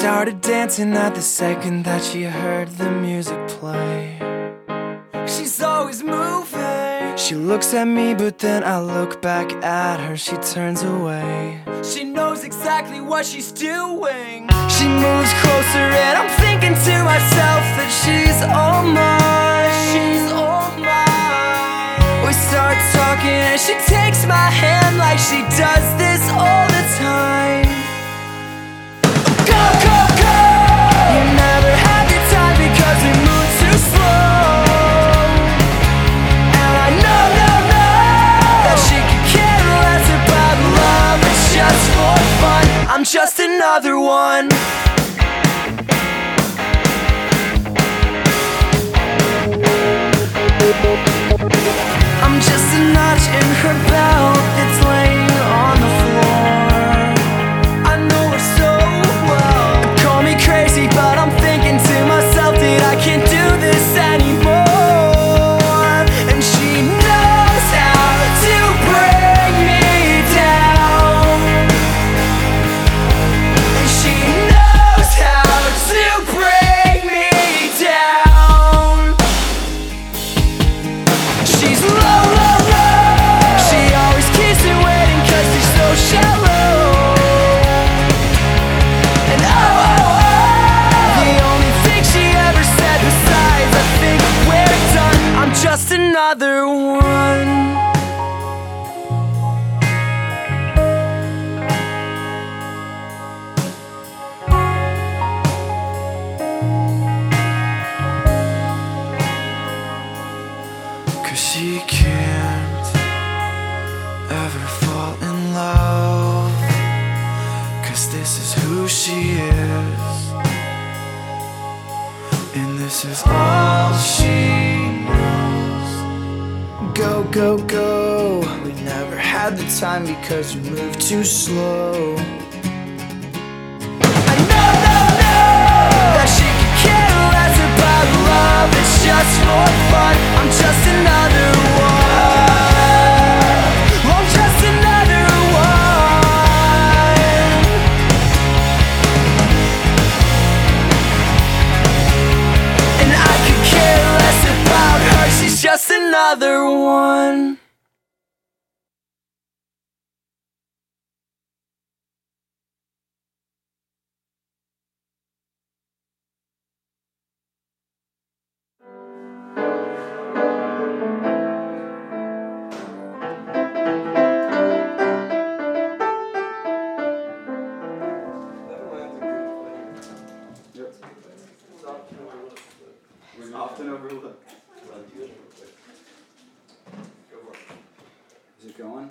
started dancing at the second that she heard the music play. She's always moving. She looks at me, but then I look back at her. She turns away. She knows exactly what she's doing. She moves closer, and I'm thinking to myself that she's all mine. She's all mine. We start talking, and she takes my hand just another one. Ever fall in love. Cause this is who she is. And this is all she knows. Go, go, go. We never had the time because you move too slow. It's just for fun. I'm just another just another one. Often overlooked. Is it going?